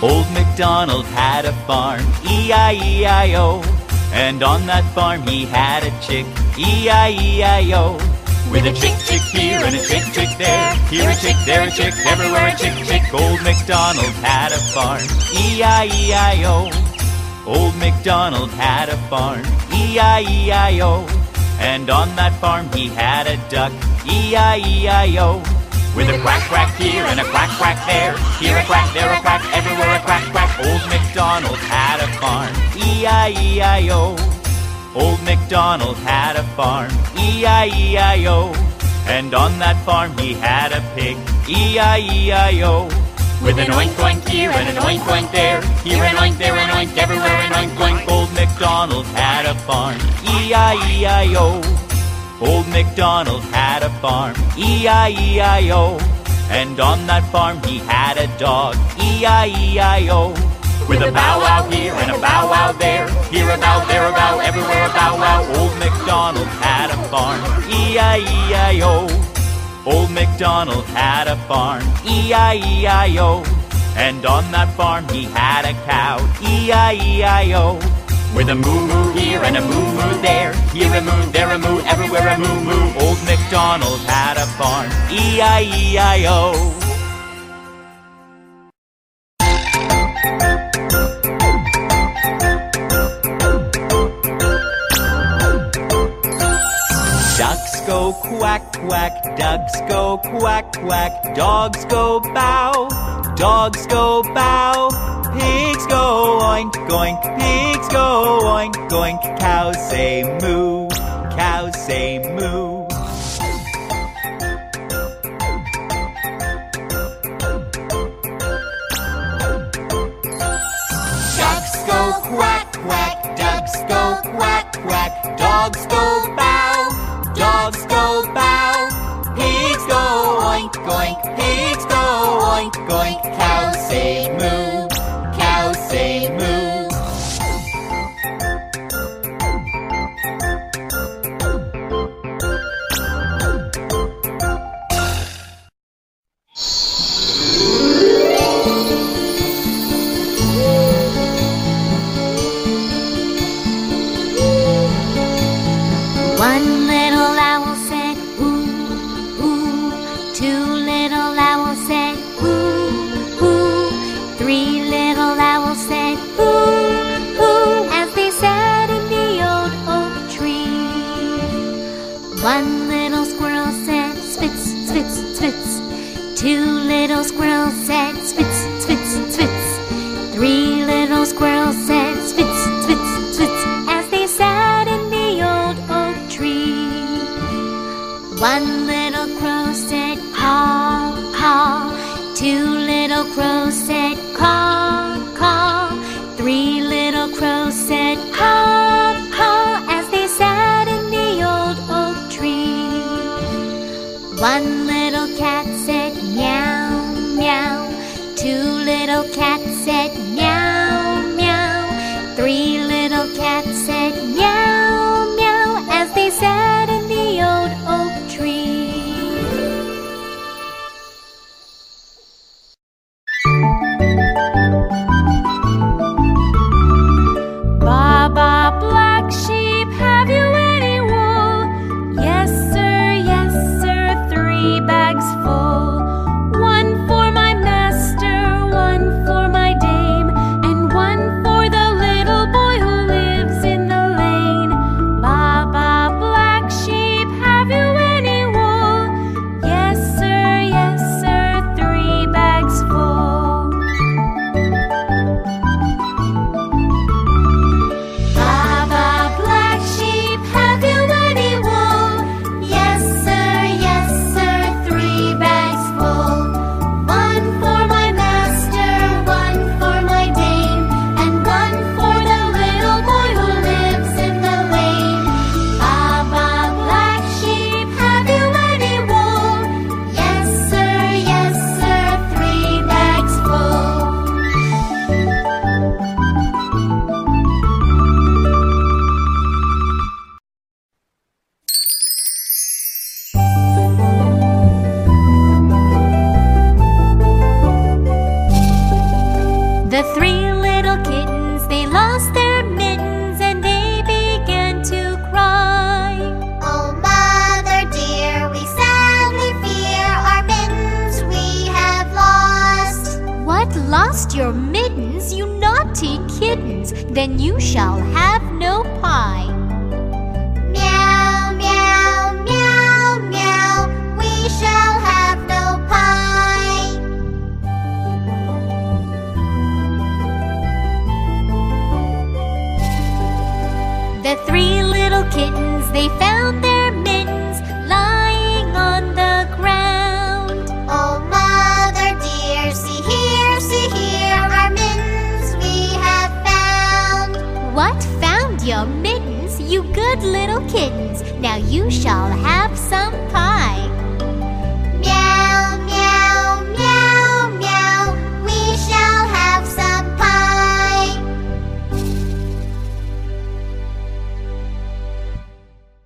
MacDonald had a farm, E-I-E-I-O. And on that farm he had a chick, E-I-E-I-O. With a chick, chick here and a chick, chick there. Here a chick, there a chick, everywhere a chick, chick. Old MacDonald had a farm, E-I-E-I-O. Old MacDonald had a farm, E-I-E-I-O. And on that farm he had a duck, E-I-E-I-O. With a quack quack here and a quack quack there. Here a quack, there a quack, everywhere a quack quack. Old MacDonald had a farm, E-I-E-I-O. Old MacDonald had a farm, E-I-E-I-O. And on that farm he had a pig, E-I-E-I-O. With an oink oink here and an oink oink there. Here an oink, there an oink, everywhere an oink oink. Old MacDonald had a farm, E-I-E-I-O. Old MacDonald had a farm, E-I-E-I-O. And on that farm he had a dog, E-I-E-I-O. With a bow wow here and a bow wow there. Here a bow, there a bow, everywhere a bow wow. Old MacDonald had a farm, E-I-E-I-O. Old MacDonald had a farm, E-I-E-I-O. And on that farm he had a cow, E-I-E-I-O. With a moo moo here and a moo moo there. Here a moo, there a moo, everywhere a moo moo. Old MacDonald had a farm, E-I-E-I-O. Ducks go quack quack, ducks go quack quack, dogs go bow, dogs go bow, pigs go oink oink, pigs go oink oink, cows say moo, cows say moo. Ducks go quack quack, ducks go quack quack, dogs go bow, dogs go bow, pigs go oink oink, pigs go oink oink, cows say moo, little squirrels said, spits, spits, spits. Three little squirrels said, spits, spits, spits. As they sat in the old oak tree. One little crow said, caw, caw. Two little crows said, caw, caw. Three little crows said, caw, caw. As they sat in the old oak tree. One cats said, meow, your mittens, you naughty kittens, then you shall have no pie. Meow, meow, meow, meow, we shall have no pie. The three little kittens, they found